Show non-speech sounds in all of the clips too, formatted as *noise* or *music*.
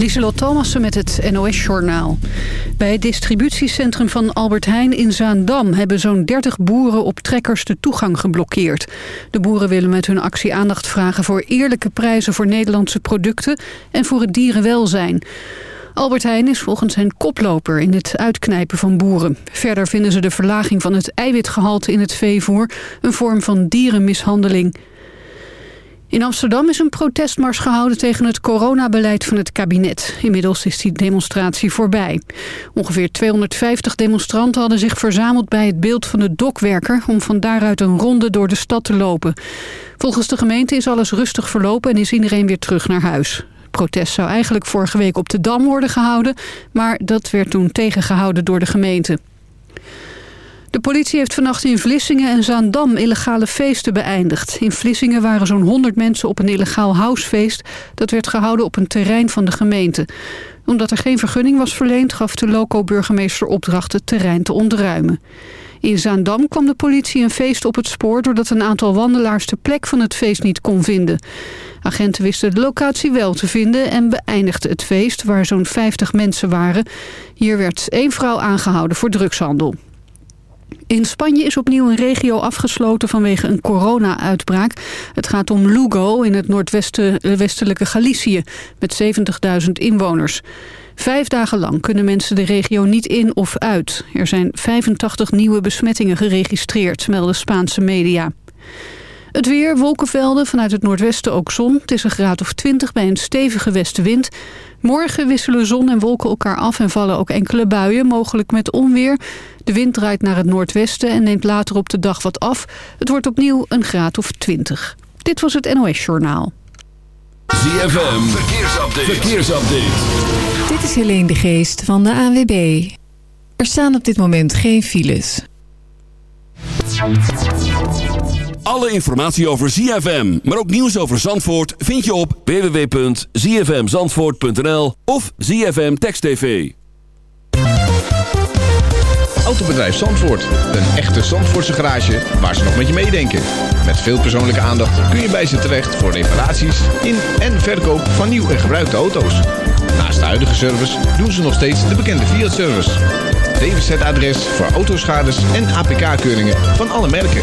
Lieselot Thomassen met het NOS-journaal. Bij het distributiecentrum van Albert Heijn in Zaandam... hebben zo'n 30 boeren op trekkers de toegang geblokkeerd. De boeren willen met hun actie aandacht vragen... voor eerlijke prijzen voor Nederlandse producten en voor het dierenwelzijn. Albert Heijn is volgens hen koploper in het uitknijpen van boeren. Verder vinden ze de verlaging van het eiwitgehalte in het veevoer... een vorm van dierenmishandeling... In Amsterdam is een protestmars gehouden tegen het coronabeleid van het kabinet. Inmiddels is die demonstratie voorbij. Ongeveer 250 demonstranten hadden zich verzameld bij het beeld van de dokwerker... om van daaruit een ronde door de stad te lopen. Volgens de gemeente is alles rustig verlopen en is iedereen weer terug naar huis. Het protest zou eigenlijk vorige week op de Dam worden gehouden... maar dat werd toen tegengehouden door de gemeente. De politie heeft vannacht in Vlissingen en Zaandam illegale feesten beëindigd. In Vlissingen waren zo'n 100 mensen op een illegaal housefeest. Dat werd gehouden op een terrein van de gemeente. Omdat er geen vergunning was verleend... gaf de loco-burgemeester opdracht het terrein te ontruimen. In Zaandam kwam de politie een feest op het spoor... doordat een aantal wandelaars de plek van het feest niet kon vinden. Agenten wisten de locatie wel te vinden en beëindigden het feest... waar zo'n 50 mensen waren. Hier werd één vrouw aangehouden voor drugshandel. In Spanje is opnieuw een regio afgesloten vanwege een corona-uitbraak. Het gaat om Lugo in het noordwestelijke Galicië met 70.000 inwoners. Vijf dagen lang kunnen mensen de regio niet in of uit. Er zijn 85 nieuwe besmettingen geregistreerd, melden Spaanse media. Het weer, wolkenvelden, vanuit het noordwesten ook zon. Het is een graad of 20 bij een stevige westenwind. Morgen wisselen zon en wolken elkaar af en vallen ook enkele buien, mogelijk met onweer. De wind draait naar het noordwesten en neemt later op de dag wat af. Het wordt opnieuw een graad of 20. Dit was het NOS Journaal. ZFM, verkeersupdate. verkeersupdate. Dit is Helene de Geest van de ANWB. Er staan op dit moment geen files. Alle informatie over ZFM, maar ook nieuws over Zandvoort... vind je op www.zfmzandvoort.nl of ZFM Text TV. Autobedrijf Zandvoort. Een echte Zandvoortse garage waar ze nog met je meedenken. Met veel persoonlijke aandacht kun je bij ze terecht... voor reparaties in en verkoop van nieuw en gebruikte auto's. Naast de huidige service doen ze nog steeds de bekende Fiat-service. DWZ-adres voor autoschades en APK-keuringen van alle merken.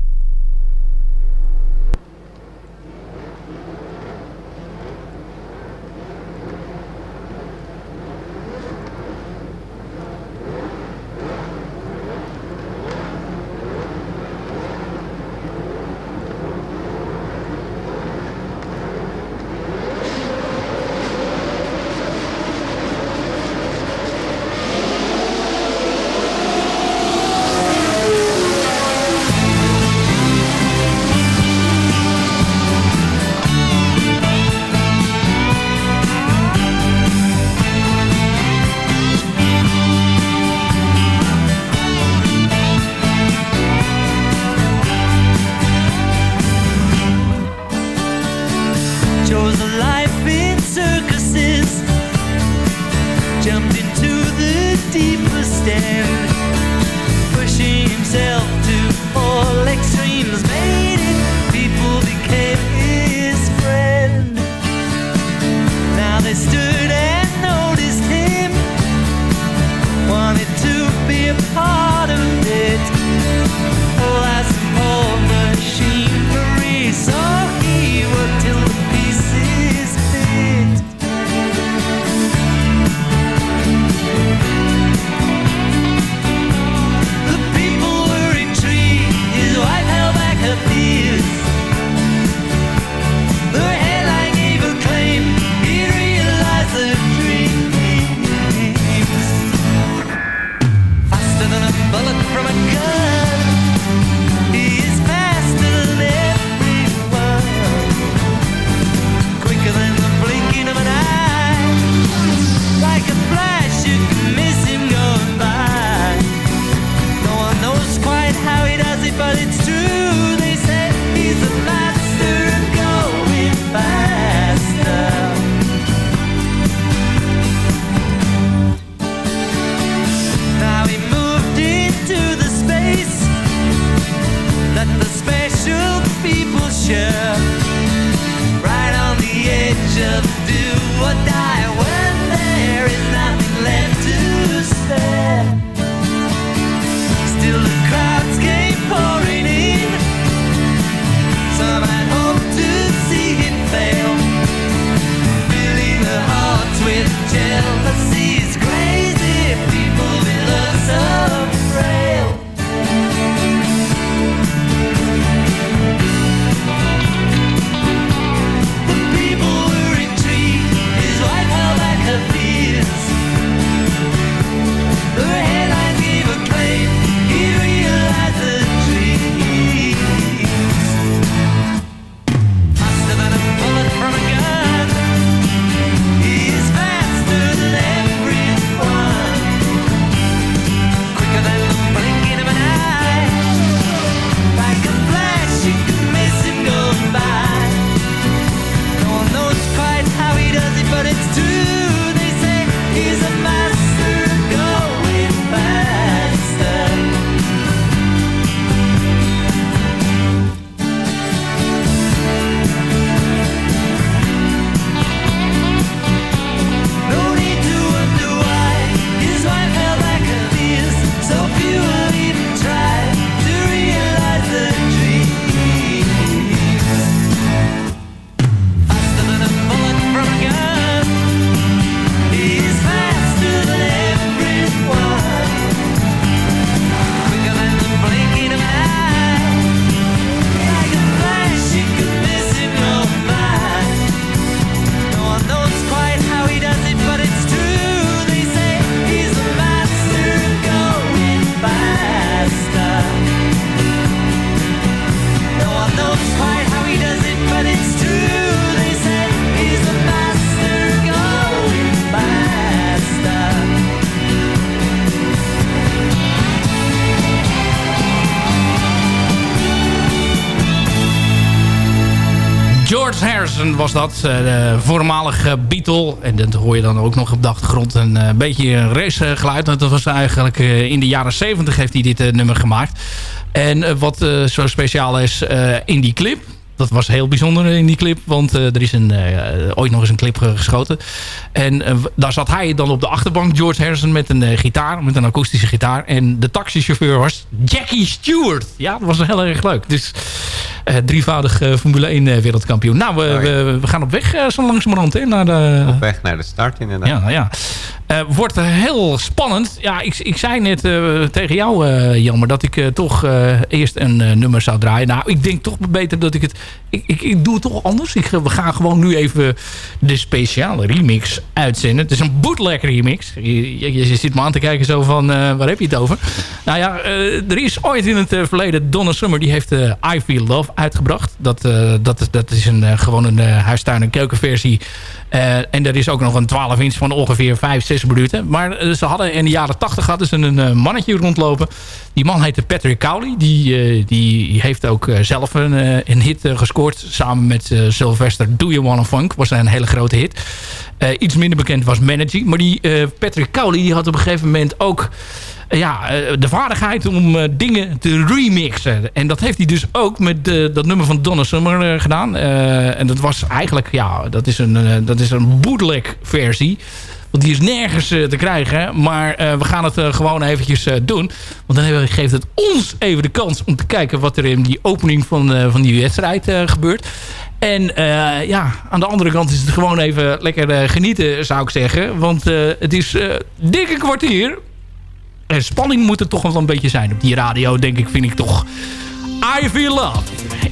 Was dat. Eh, de voormalige Beatle. En dat hoor je dan ook nog op de achtergrond een uh, beetje een racegeluid. Dat was eigenlijk uh, in de jaren 70 heeft hij dit nummer gemaakt. En wat zo speciaal is in die clip dat was heel bijzonder in die clip. Want er is een, ooit nog eens een clip geschoten. En daar zat hij dan op de achterbank, George Harrison, met een gitaar. Met een akoestische gitaar. En de taxichauffeur was Jackie Stewart. Ja, dat was heel erg leuk. Dus drievoudig Formule 1 wereldkampioen. Nou, we, we, we, gaan op weg zo langzamerhand. Hè, naar de... Op weg naar de start inderdaad. Ja, ja. Uh, wordt heel spannend. Ja, ik, ik zei net uh, tegen jou, uh, Jammer, dat ik toch eerst een nummer zou draaien. Nou, ik denk toch beter dat ik het... Ik, ik, ik doe het toch anders. Ik, we gaan gewoon nu even de speciale remix uitzenden. Het is een bootleg remix. Je, je, je zit me aan te kijken zo van, waar heb je het over? Nou ja, er is ooit in het verleden Donna Summer, die heeft I Feel Love uitgebracht. Dat, dat, dat is een, gewoon een huistuin- en keukenversie. En er is ook nog een 12 inch van ongeveer 5, 6 minuten. Maar eh, ze hadden in de jaren 80 hadden ze een eh, mannetje rondlopen. Die man heette Patrick Cowley. Die, eh, die heeft ook zelf een, een hit gescoord. Samen met Sylvester Do You Wanna Funk. Was een hele grote hit. iets minder bekend was Managing. Maar die Patrick Cowley die had op een gegeven moment ook ja, de vaardigheid om dingen te remixen. En dat heeft hij dus ook met dat nummer van Donna Summer gedaan. en dat was eigenlijk, ja, dat is een, dat is een bootleg versie. Want die is nergens te krijgen. Maar we gaan het gewoon eventjes doen. Want dan geeft het ons even de kans om te kijken wat er in die opening van, van die wedstrijd gebeurt. En ja, aan de andere kant is het gewoon even lekker genieten, zou ik zeggen. Want het is dikke kwartier. En spanning moet er toch wel een beetje zijn op die radio, denk ik, vind ik toch. I Feel Love.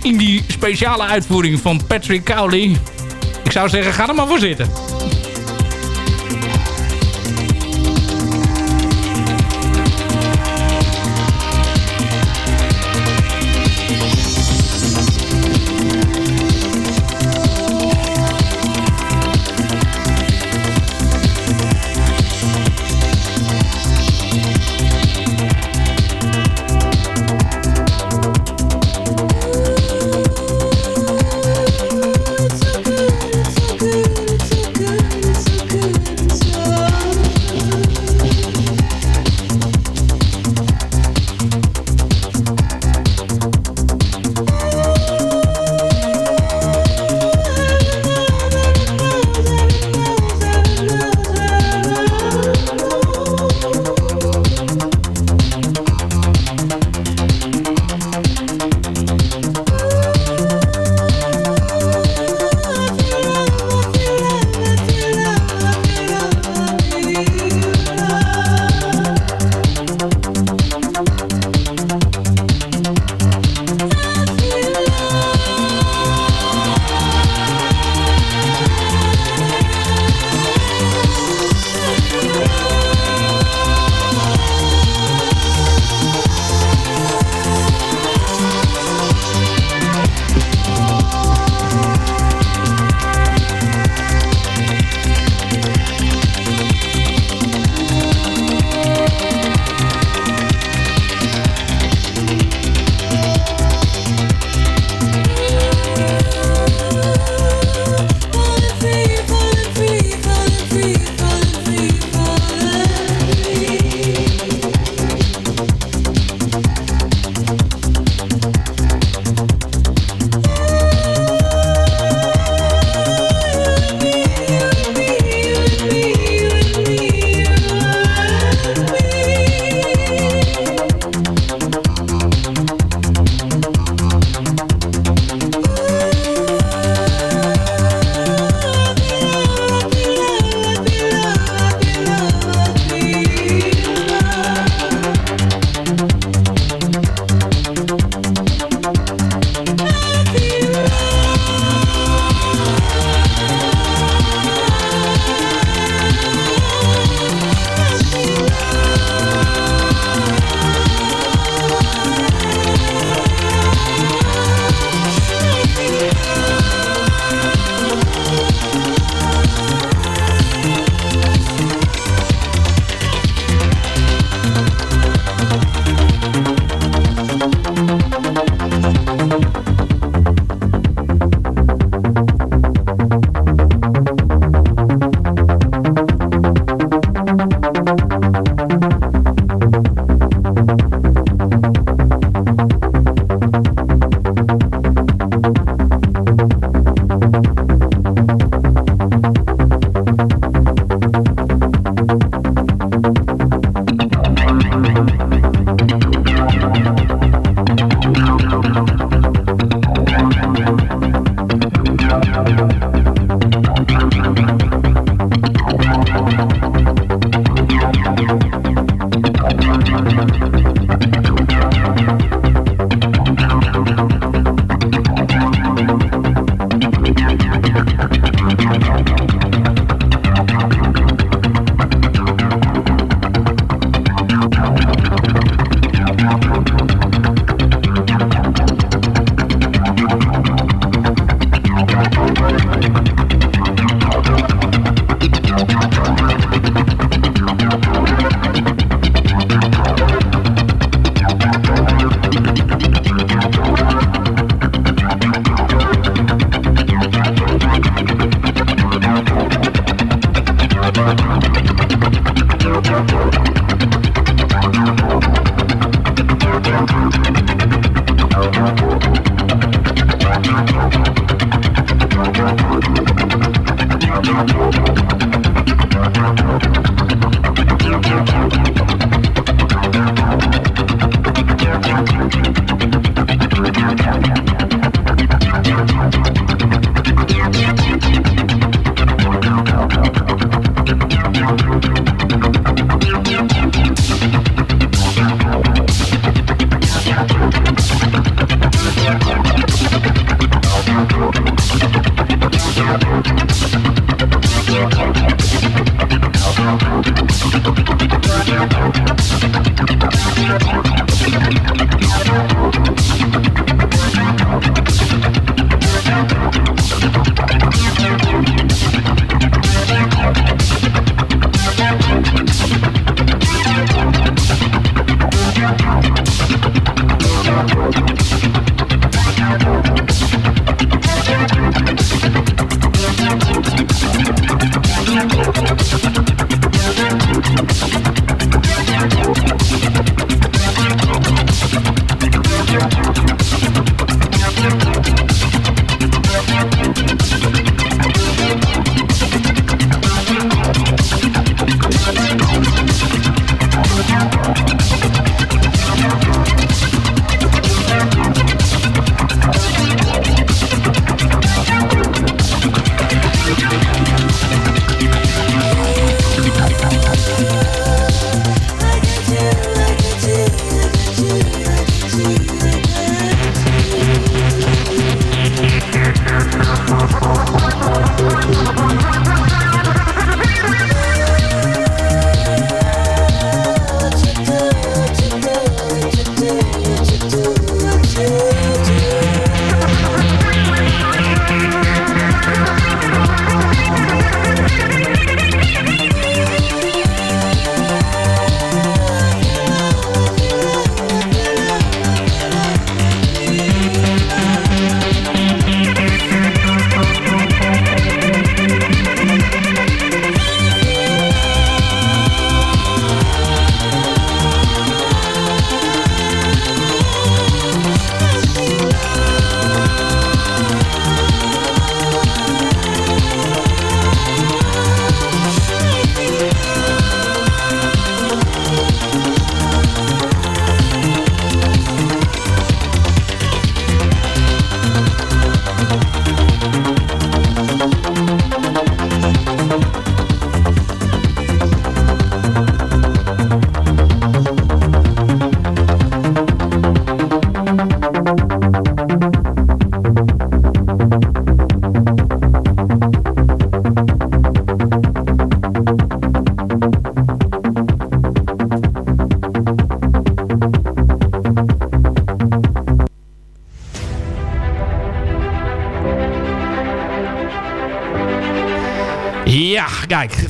In die speciale uitvoering van Patrick Cowley. Ik zou zeggen, ga er maar voor zitten.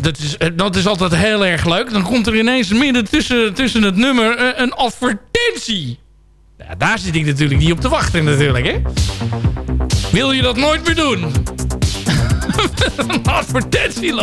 Dat is, eh, dat is altijd heel erg leuk. Dan komt er ineens midden tussen, tussen het nummer eh, een advertentie. Ja, daar zit ik natuurlijk niet op te wachten natuurlijk, hè. Wil je dat nooit meer doen? *laughs* een advertentie.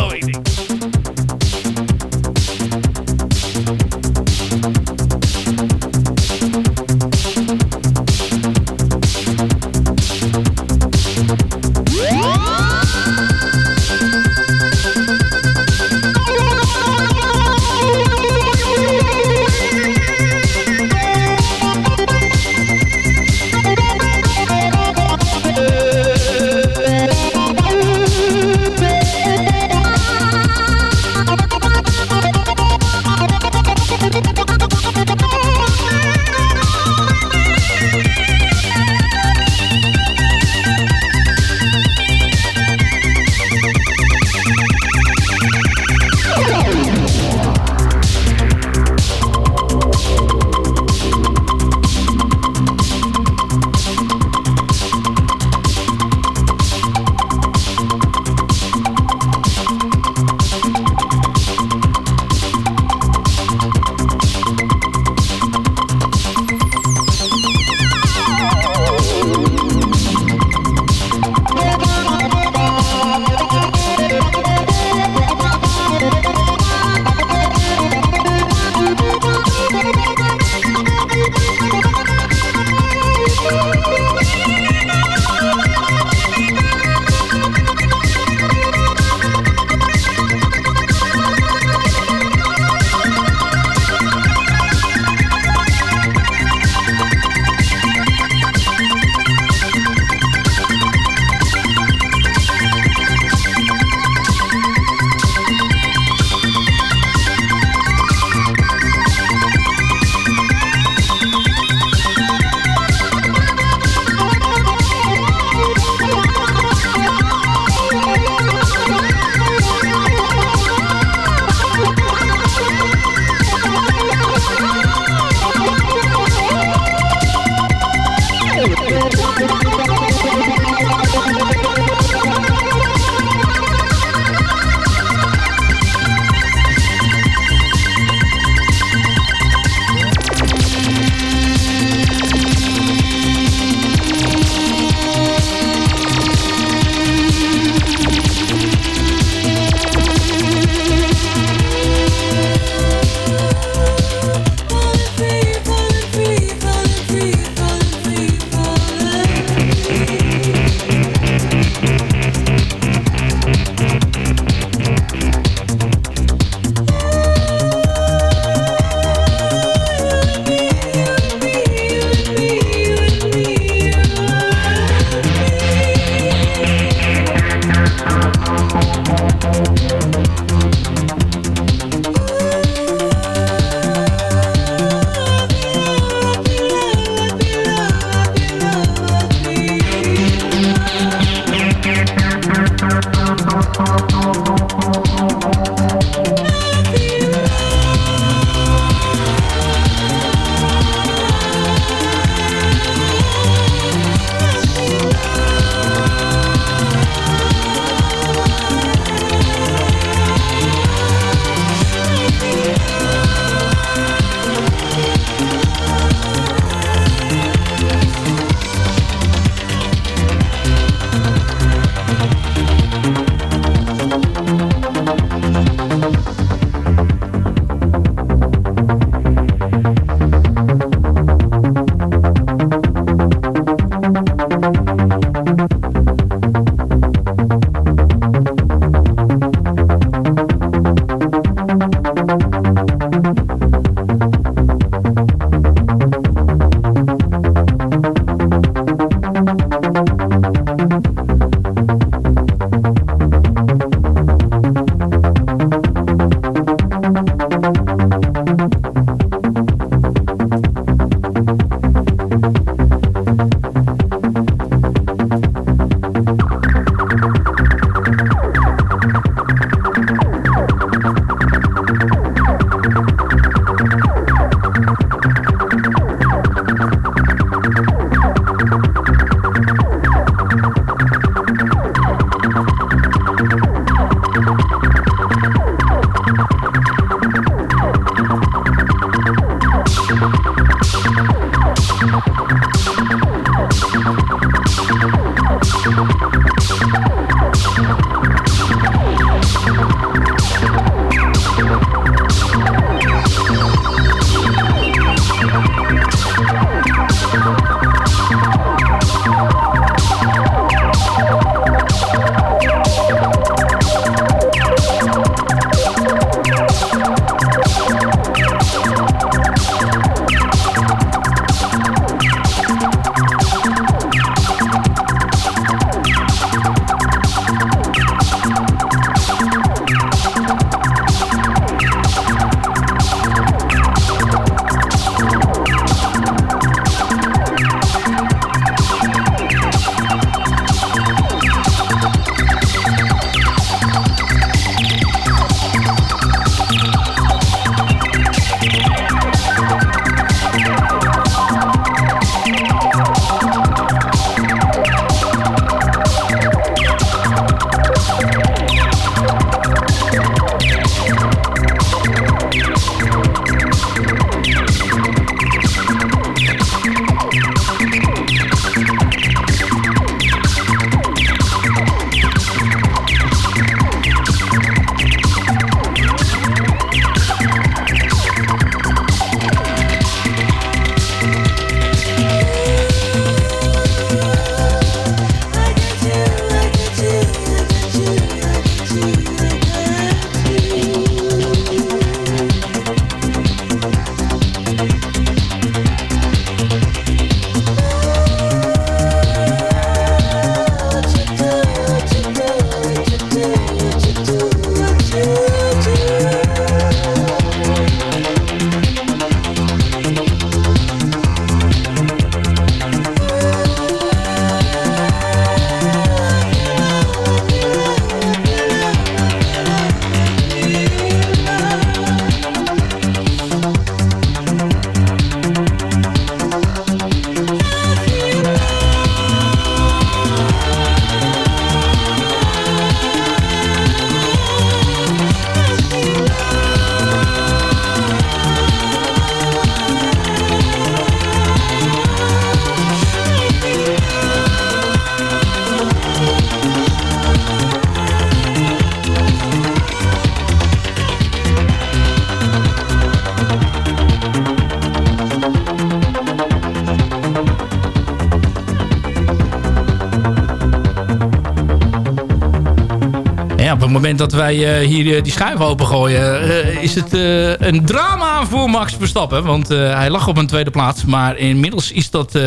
Dat wij uh, hier uh, die schuif opengooien... Uh, is het een drama voor Max Verstappen. Want hij lag op een tweede plaats. Maar inmiddels is dat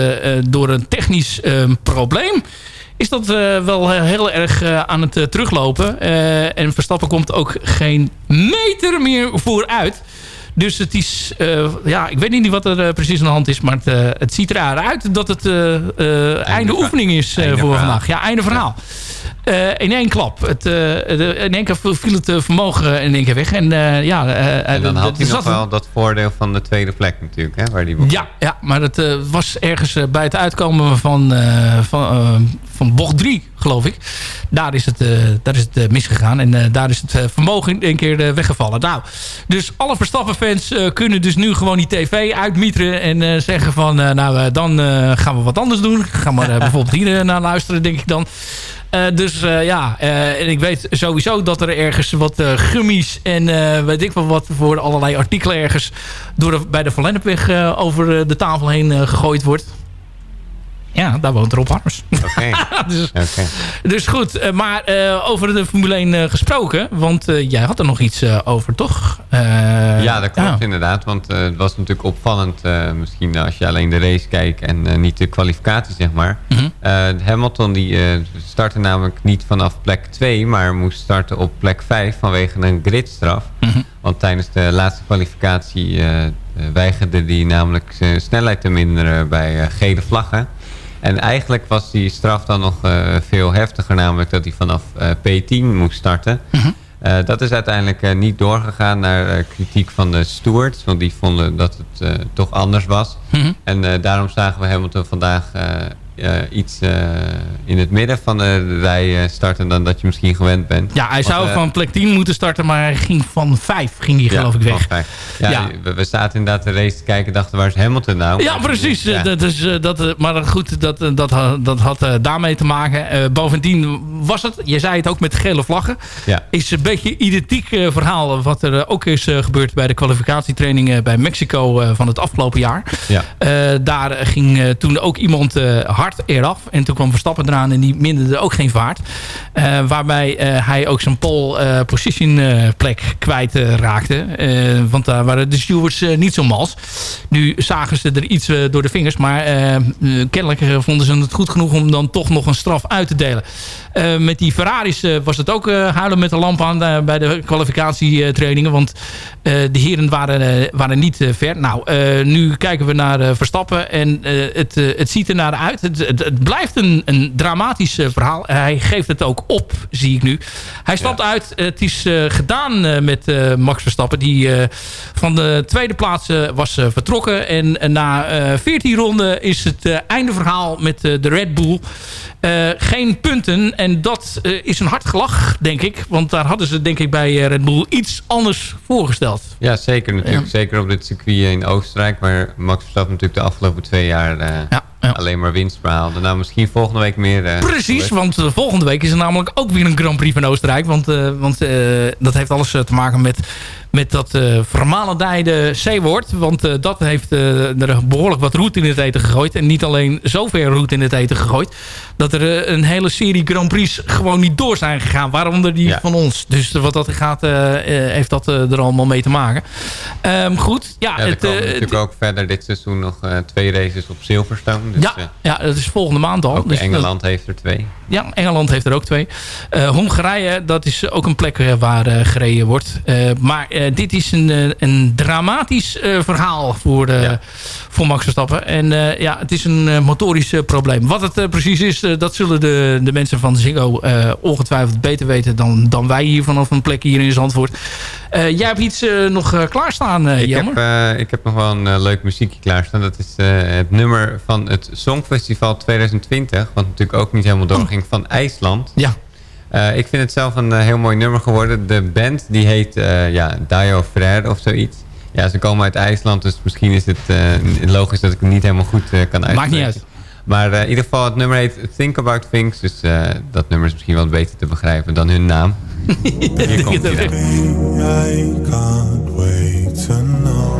door een technisch probleem... is dat wel heel erg aan het teruglopen. en Verstappen komt ook geen meter meer vooruit. Dus het is, ja, ik weet niet wat er precies aan de hand is, maar het, het ziet eruit dat het einde oefening is voor verhaal. vandaag. Ja, einde verhaal. Uh, in één klap. Het, uh, in één keer viel het vermogen in één keer weg. En, ja, en dan had hij nog wel dat voordeel van de tweede plek natuurlijk. Hè, waar die ja, ja, maar het was ergens bij het uitkomen van, van, van bocht 3, geloof ik. Daar is het, daar is het misgegaan. En daar is het vermogen in één keer weggevallen. Nou, dus alle Verstappen-fans kunnen dus nu gewoon die tv uitmieteren. En zeggen van, nou, dan gaan we wat anders doen. Gaan we bijvoorbeeld hier naar luisteren, denk ik dan. Uh, dus uh, ja, uh, en ik weet sowieso dat er ergens wat gummies en weet ik wel wat voor allerlei artikelen ergens door de, bij de Van over de tafel heen gegooid wordt. Ja, daar woont Rob Harms. Oké. *laughs* dus, dus goed, eh, maar eh, over de Formule 1 eh, gesproken. Want jij had er nog iets over, toch? Ja, dat klopt inderdaad. Want het was natuurlijk opvallend. misschien als je alleen de race kijkt en niet de kwalificatie, zeg maar. Mhm. Hamilton die startte namelijk niet vanaf plek 2, maar moest starten op plek 5 vanwege een gridstraf. Mhm. Want tijdens de laatste kwalificatie weigerde hij namelijk zijn snelheid te minderen bij gele vlaggen. En eigenlijk was die straf dan nog eh, veel heftiger, namelijk dat hij vanaf eh, P10 moest starten. Mhm. Eh, dat is uiteindelijk niet doorgegaan naar kritiek van de stewards, want die vonden dat het toch anders was. Mhm. En daarom zagen we Hamilton vandaag iets eh, in het midden van de rij eh, starten dan dat je misschien gewend bent. Ja, hij zou eh, van plek 10 moeten starten, maar hij ging van 5, ging hij geloof ik weg. Ja, Ja. We, we zaten inderdaad de race te kijken dachten waar is Hamilton nou? Ja, precies. Ja. Eh, Dat is, eh, dat, eh, maar goed, dat, eh, dat, dat had eh, daarmee te maken. Eh, bovendien was het, je zei het ook met gele vlaggen. Ja. Is een beetje identiek eh, verhaal wat er eh, ook is eh, gebeurd bij de kwalificatietrainingen bij Mexico eh, van het afgelopen jaar. Ja. Eh, daar ging eh, toen ook iemand eh, hard eraf. En toen kwam Verstappen eraan en die minderde ook geen vaart. Eh, waarbij eh, hij ook zijn pole eh, position plek kwijt raakte. Want daar waren de stewards niet zo mals. Nu zagen ze er iets door de vingers. Maar kennelijk vonden ze het goed genoeg om dan toch nog een straf uit te delen. Met die Ferraris was het ook huilen met de lamp aan bij de kwalificatietrainingen. Want de heren waren, waren niet ver. Nou, nu kijken we naar Verstappen. En het, het ziet er naar uit. Het, het, het blijft een, een dramatisch eh, verhaal. Hij geeft het ook op, zie ik nu. Hij stapt uit. Het is eh, gedaan eh, met eh, Max Verstappen. Die eh, van de tweede plaats eh, was eh, vertrokken. En eh, na eh 14 ronden is het eh, einde verhaal met eh, de Red Bull. Eh, geen punten. En dat eh, is een hard gelach, denk ik. Want daar hadden ze denk ik bij eh, Red Bull iets anders voorgesteld. Ja, zeker natuurlijk. Zeker op dit circuit in Oostenrijk, waar Max Verstappen natuurlijk de afgelopen twee jaar Ja, ja. alleen maar winst behaalde. Nou, misschien volgende week meer. Precies, want volgende week is er namelijk ook weer een Grand Prix van Oostenrijk. Want, want dat heeft alles te maken met, met dat eh vermalendijde C-woord. Want eh, dat heeft eh, er behoorlijk wat roet in het eten gegooid. En niet alleen zoveel roet in het eten gegooid. Dat er een hele serie Grand Prix gewoon niet door zijn gegaan. Waaronder die Ja. van ons. Dus wat dat gaat, heeft dat er allemaal mee te maken. Ehm, goed, ja. Ja, er het, natuurlijk ook verder dit seizoen nog twee races op Silverstone. Dus ja, ja, dat is volgende maand al. ook Dus Engeland heeft er twee. Ja, Engeland heeft er ook twee. Eh, Hongarije, dat is ook een plek eh, waar eh, gereden wordt. Maar dit is een, een dramatisch verhaal voor, Ja. voor Max Verstappen. En ja, het is een motorisch probleem. Wat het precies is, dat zullen de, de mensen van Ziggo ongetwijfeld beter weten dan, dan wij hier vanaf een plek hier in Zandvoort. Eh, jij hebt iets eh, nog eh, klaarstaan, uh, Ik Jammer. heb, ik heb nog wel een leuk muziekje klaarstaan. Dat is het nummer van het Songfestival 2020. Wat natuurlijk ook niet helemaal doorging van IJsland. Ja. Ik vind het zelf een heel mooi nummer geworden. De band die heet eh ja, Dio Frère of zoiets. Ja, ze komen uit IJsland, dus misschien is het logisch dat ik het niet helemaal goed kan uitspreken. Maakt niet uit. Maar in ieder geval, het nummer heet Think About Things. Dus dat nummer is misschien wat beter te begrijpen dan hun naam. Hier komt hij. I can't wait to know.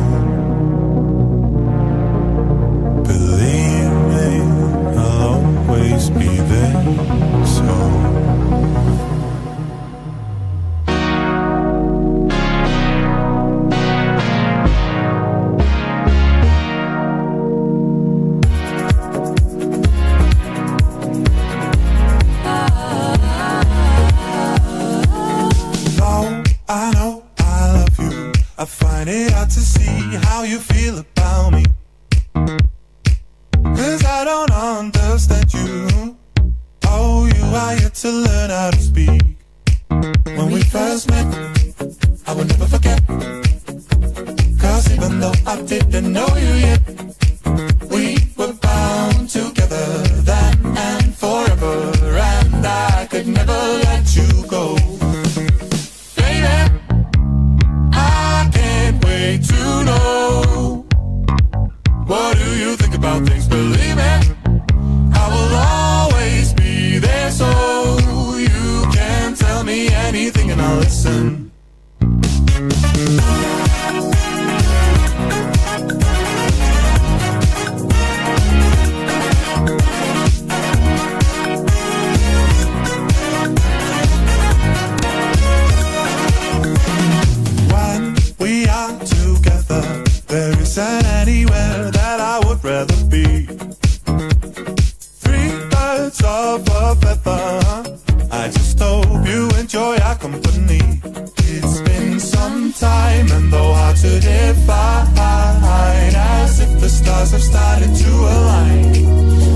Solidified as if the stars have started to align.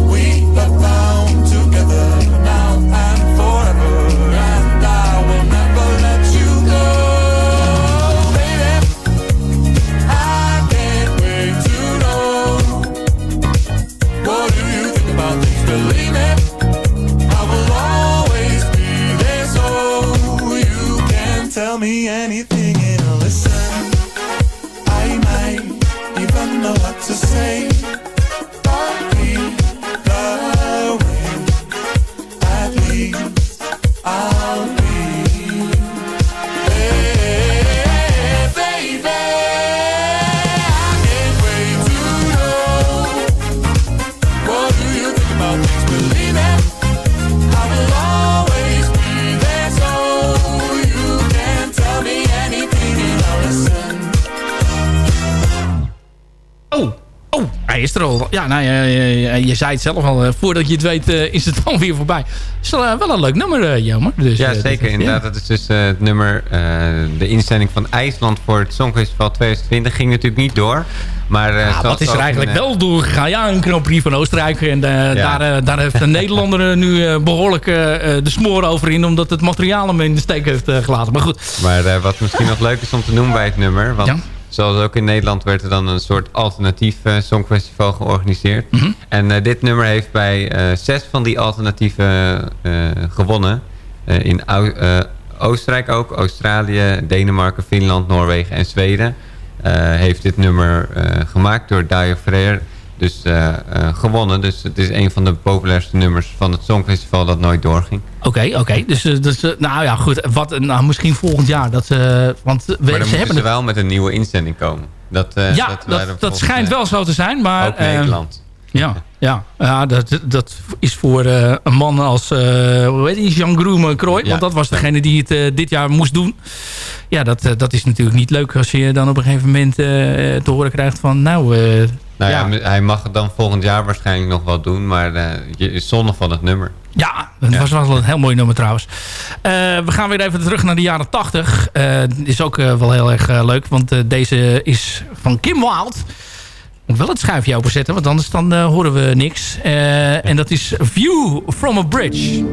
Ja, nou, ja, je zei het zelf al. eh, voordat je het weet eh, is het *laughs* dan weer voorbij. is wel, eh, wel een leuk nummer, eh, Jelmer. Dus, Ja, zeker. inderdaad. Dat is dus het nummer, de instelling van IJsland voor het Songfestival 2020 ging natuurlijk niet door. Maar Ja, wat is er eigenlijk in, wel doorgegaan? Ja, een Grand Prix van Oostenrijk. En Ja. daar, daar heeft een Nederlander nu eh, behoorlijk eh, eh, de smoor over in. Omdat het materiaal hem in de steek heeft gelaten. Maar goed. Maar wat misschien nog leuk is om te noemen bij het nummer. Want Ja. Zoals ook in Nederland werd er dan een soort alternatief eh, songfestival georganiseerd. Mhm. En eh, dit nummer heeft bij eh, zes van die alternatieven gewonnen. In Oostenrijk ook, Australië, Denemarken, Finland, Noorwegen en Zweden. heeft dit nummer gemaakt door Dario Freire. Dus eh, eh, gewonnen. Dus het is een van de populairste nummers van het Songfestival dat nooit doorging. Oké, oké. Dus, eh, dus nou ja, goed. Wat, nou, misschien volgend jaar. Dat, eh, want we, Maar dan ze moeten hebben ze wel met een nieuwe inzending komen. Dat, ja, dat, dat, dat, schijnt wel zo te zijn. Maar, Ook Nederland. Ja, ja. ja dat, dat is voor een man als eh hoe heet die, Jean Groome Krooi. Ja. Want dat was degene die het dit jaar moest doen. Ja, dat, dat is natuurlijk niet leuk als je dan op een gegeven moment te horen krijgt van... Nou, Nou ja, ja. hij mag het dan volgend jaar waarschijnlijk nog wel doen. Maar eh, je is zonnig van het nummer. Ja, dat Ja. was wel een heel mooi nummer trouwens. Eh, we gaan weer even terug naar de jaren 80. Eh is ook wel heel erg leuk, want deze is van Kim Wilde. Moet wel het schuifje openzetten, want anders dan horen we niks. En dat is View from a Bridge.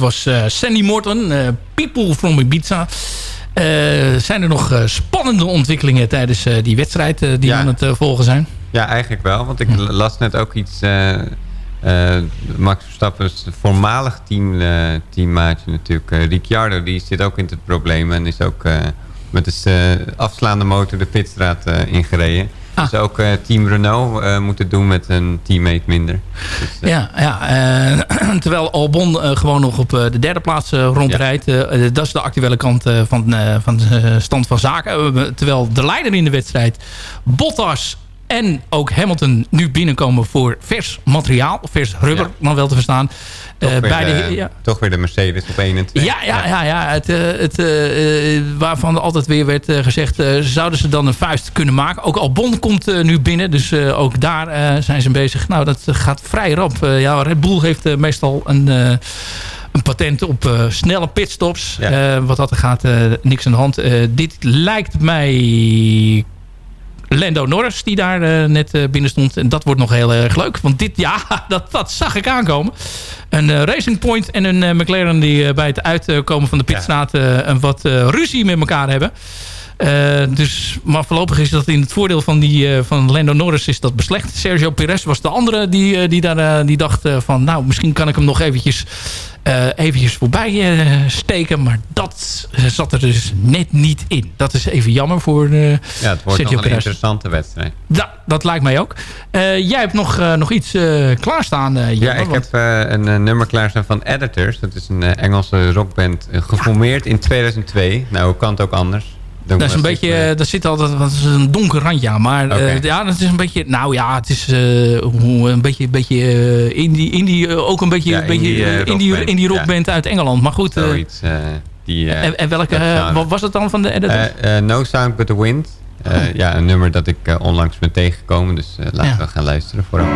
Was eh, Sandy Morton. eh, People from Ibiza. Eh, zijn er nog spannende ontwikkelingen tijdens die wedstrijd die Ja. aan het volgen zijn? Ja, eigenlijk wel. Want ik las net ook iets... Max Verstappen's voormalig team, teammaatje natuurlijk. Ricciardo, die zit ook in het probleem. En is ook met de afslaande motor de pitstraat ingereden. Ah. Dus ook eh, team Renault eh, moet het doen met een teammate minder. Dus, eh, Ja, ja *clears throat* terwijl Albon gewoon nog op de derde plaats rondrijdt. Dat is de actuele kant van, van de stand van zaken. Terwijl de leider in de wedstrijd, Bottas en ook Hamilton nu binnenkomen voor vers materiaal. Vers rubber, Ja. dan wel te verstaan. toch, Eh, weer beide, de, ja. toch weer de Mercedes op 1 en 2. Ja, ja, ja, ja. Het, eh, het, eh, eh, waarvan altijd weer werd eh, gezegd... eh, zouden ze dan een vuist kunnen maken. Ook Albon komt eh, nu binnen. Dus eh, ook daar eh, zijn ze bezig. Nou, dat gaat vrij rap. Eh, ja, Red Bull heeft eh, meestal een... eh, een patent op eh, snelle pitstops. Ja. Eh, wat dat er gaat, eh, niks aan de hand. Eh, dit lijkt mij Lando Norris die daar eh, net eh, binnen stond. En dat wordt nog heel erg leuk. Want dit, ja, *laughs* dat, dat zag ik aankomen. Een eh, Racing Point en een eh, McLaren die eh, bij het uitkomen van de pitstraat eh, een wat eh, ruzie met elkaar hebben. Eh, dus, maar voorlopig is dat in het voordeel van, die, eh, van Lando Norris is dat beslecht. Sergio Perez was de andere die, eh, die, daar, die dacht van... nou, misschien kan ik hem nog eventjes, eventjes voorbij steken. Maar dat zat er dus net niet in. Dat is even jammer voor eh, Ja, het wordt Sergio nog een Perez. interessante wedstrijd. Ja, dat lijkt mij ook. Jij hebt nog, nog iets klaarstaan, Ja, ik want- heb een nummer klaarstaan van Editors. Dat is een Engelse rockband. geformeerd in 2002. Nou, hoe kan het ook anders? Dat is een beetje, daar zit altijd wat is een donker randje aan. Maar eh, ja, dat is een beetje, nou ja, het is eh, een beetje, beetje eh, indie, indie, ook een beetje, Ja, een beetje indie, indie, rockband, indie ja. rockband uit Engeland. Maar goed, zoiets. die, en, en welke, dat wat was het dan van de editor? No Sound But The Wind. Eh, Ja, een nummer dat ik onlangs ben tegengekomen. Dus laten Ja. we gaan luisteren vooral.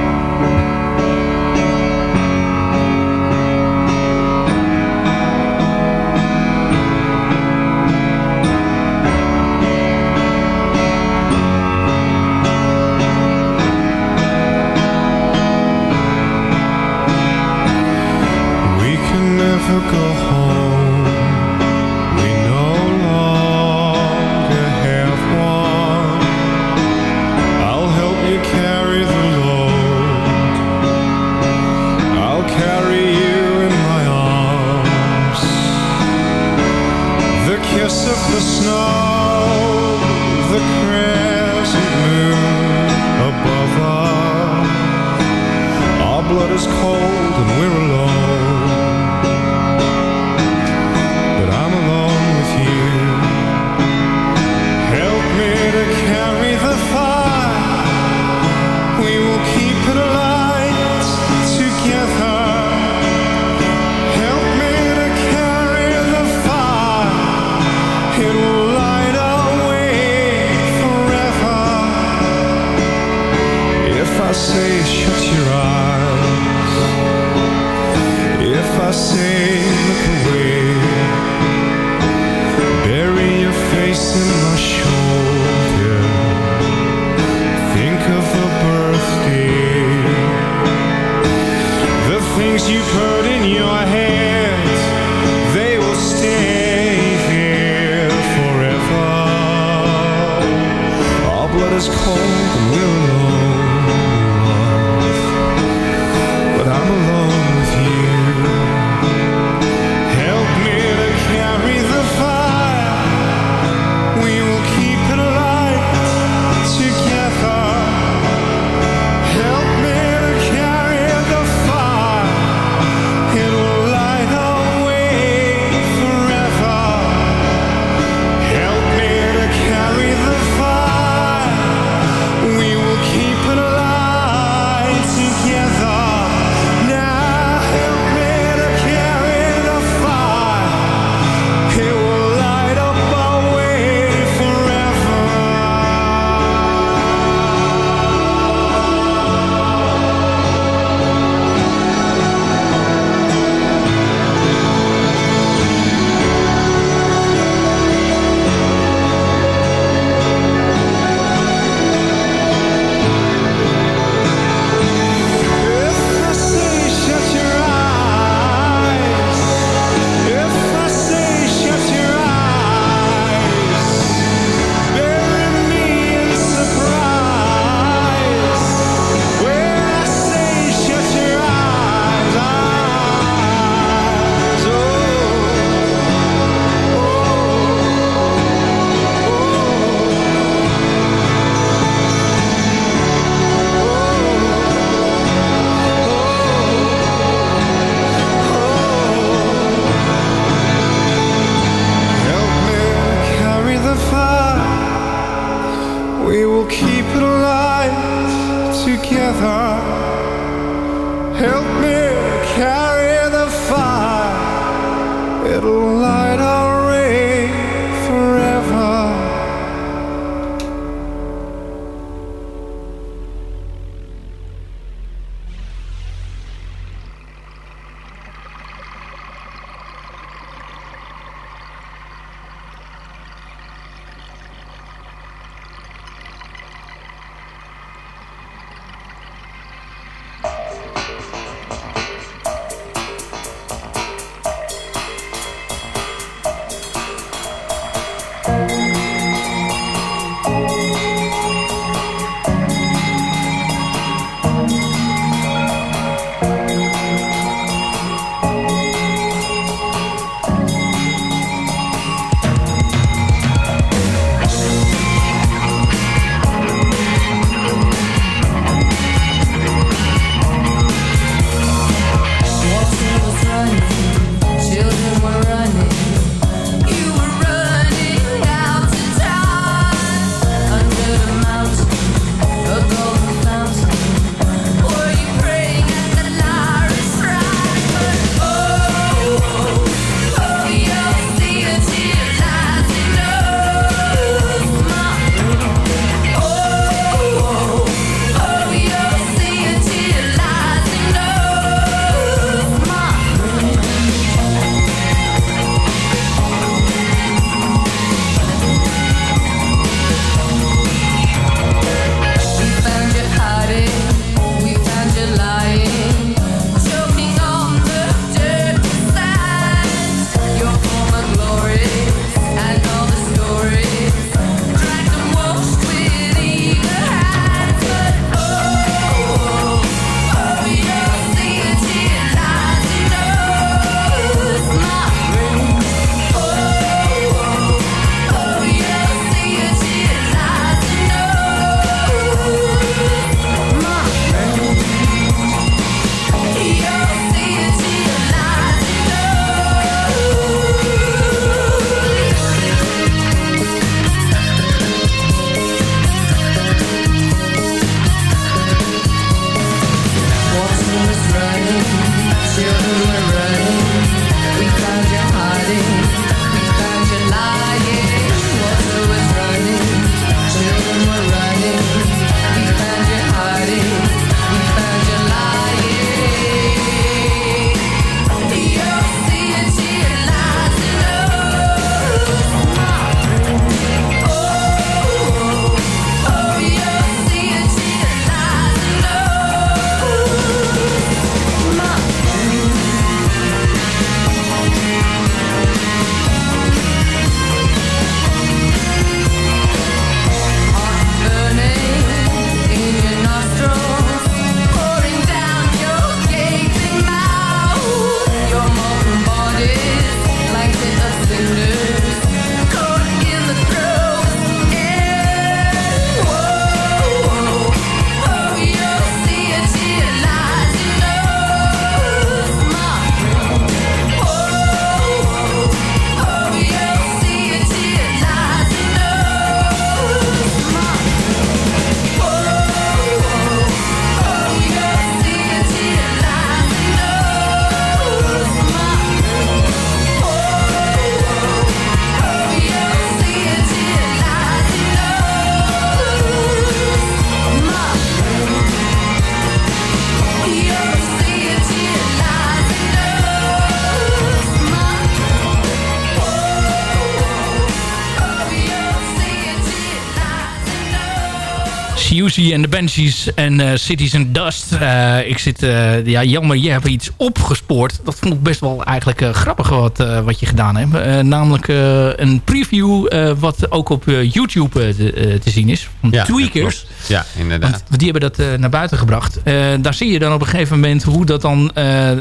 Siouxsie en de Banshees en eh, Cities and Dust. Eh, ik zit, eh, ja, jammer, je hebt iets opgespoord. Dat vond ik best wel eigenlijk grappig wat, wat je gedaan hebt. Namelijk een preview wat ook op YouTube te, te zien is. Van Ja, Tweakers. Ja, inderdaad. Want die hebben dat naar buiten gebracht. Daar zie je dan op een gegeven moment hoe dat dan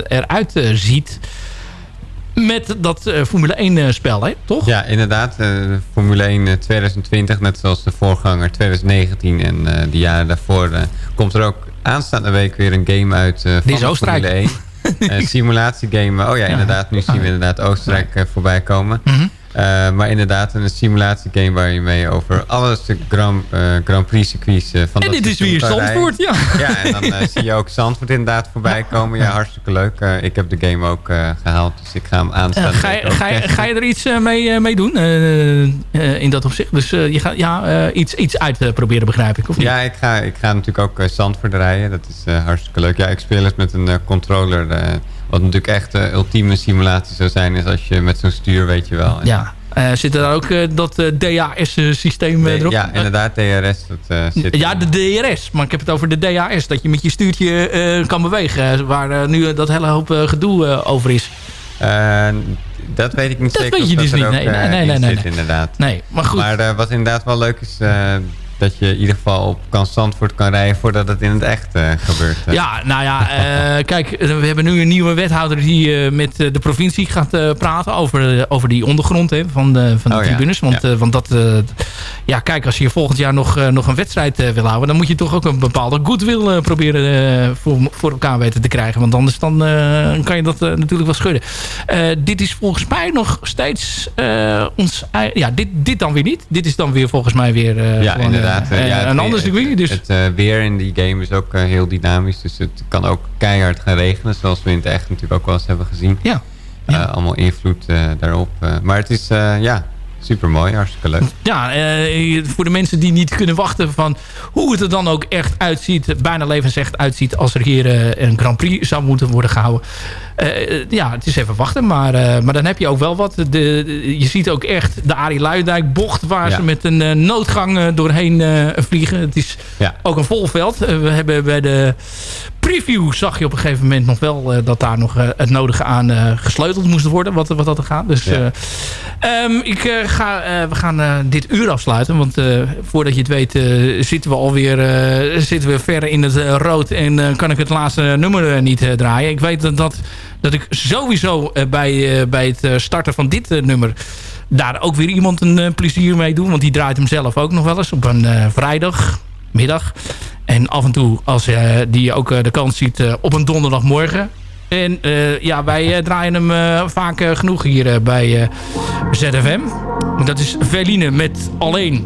eruit ziet. Met dat eh, Formule 1 eh, spel, hè? toch? Ja, inderdaad. eh, Formule 1 eh, 2020, net zoals de voorganger 2019 en de jaren daarvoor... komt er ook aanstaande week weer een game uit van. Formule 1. *laughs* Een simulatiegame. Oh ja, inderdaad. Nu zien we inderdaad Oostenrijk voorbij komen. Mhm. Eh, maar inderdaad, een simulatiegame waar je mee over alle stuk Grand, eh, Grand Prix circuits eh, van En dit is weer. Zandvoort, ja. Ja, en dan zie je ook Zandvoort inderdaad voorbij komen. Ja, hartstikke leuk. Ik heb de game ook eh, gehaald, dus ik ga hem aanstaan. Ga, je, ga, je, ga je er iets mee, mee doen in dat opzicht? Dus je gaat ja, iets, iets uitproberen, begrijp ik, of niet? Ja, ik ga, ik ga natuurlijk ook Zandvoort rijden. Dat is hartstikke leuk. Ja, ik speel eens met een controller. Eh, wat natuurlijk echt de ultieme simulatie zou zijn... is als je met zo'n stuur, weet je wel. Ja. Eh, zit er daar ook eh, dat DAS-systeem Nee, erop? ja, inderdaad, DRS. Dat, eh, zit Ja, de DRS. Maar ik heb het over de DAS. Dat je met je stuurtje eh, kan bewegen. eh, Waar eh, nu dat hele hoop eh, gedoe eh, over is. Eh, dat weet ik niet Dat zeker. weet of je dus niet. Nee, eh, nee, nee, nee, nee, zit, inderdaad. Nee, maar goed. Maar eh, wat inderdaad wel leuk is... dat je in ieder geval op kan Zandvoort kan rijden... voordat het in het echt eh, gebeurt. Ja, nou ja, eh, *laughs* kijk, eh, we hebben nu een nieuwe wethouder die met de provincie gaat praten over, over die ondergrond hè, van de, van de Oh ja, tribunes. Want, ja. want dat, ja, kijk, als je volgend jaar nog, nog een wedstrijd wil houden, dan moet je toch ook een bepaalde goodwill proberen voor, voor elkaar weten te krijgen. Want anders dan, kan je dat natuurlijk wel schudden. Dit is volgens mij nog steeds ons, ja, dit, dit dan weer niet. Dit is dan weer volgens mij weer ja, gewoon, inderdaad. eh, eh, ja, een het- ander circuit. Dus Het eh, weer in die game is ook heel dynamisch. Dus het kan ook keihard gaan regenen. Zoals we in het echt natuurlijk ook wel eens hebben gezien. ja. Eh, allemaal invloed daarop. maar het is ja, super mooi. Hartstikke leuk. Ja, eh, voor de mensen die niet kunnen wachten van hoe het er dan ook echt uitziet, bijna levensecht uitziet als er hier eh, een Grand Prix zou moeten worden gehouden. Eh, ja, het is even wachten, maar, maar dan heb je ook wel wat. De, de- je ziet ook echt de Arie Luijendijk bocht waar Ja. ze met een noodgang doorheen vliegen. Het is Ja. ook een vol veld. We hebben bij de preview zag je op een gegeven moment nog wel eh, dat daar nog eh, het nodige aan eh, gesleuteld moest worden, wat, wat dat er gaat. Dus Ja. eh, Ehm, ik, ga, we gaan dit uur afsluiten. Want voordat je het weet zitten we alweer zitten we ver in het rood. En kan ik het laatste nummer niet draaien. Ik weet dat, dat, dat ik sowieso bij, bij het starten van dit nummer... daar ook weer iemand een plezier mee doe. Want die draait hem zelf ook nog wel eens op een vrijdagmiddag. En af en toe als eh, die ook eh, de kans ziet eh, op een donderdagmorgen. En ja, wij draaien hem vaak genoeg hier bij ZFM. Dat is Veline met Alleen.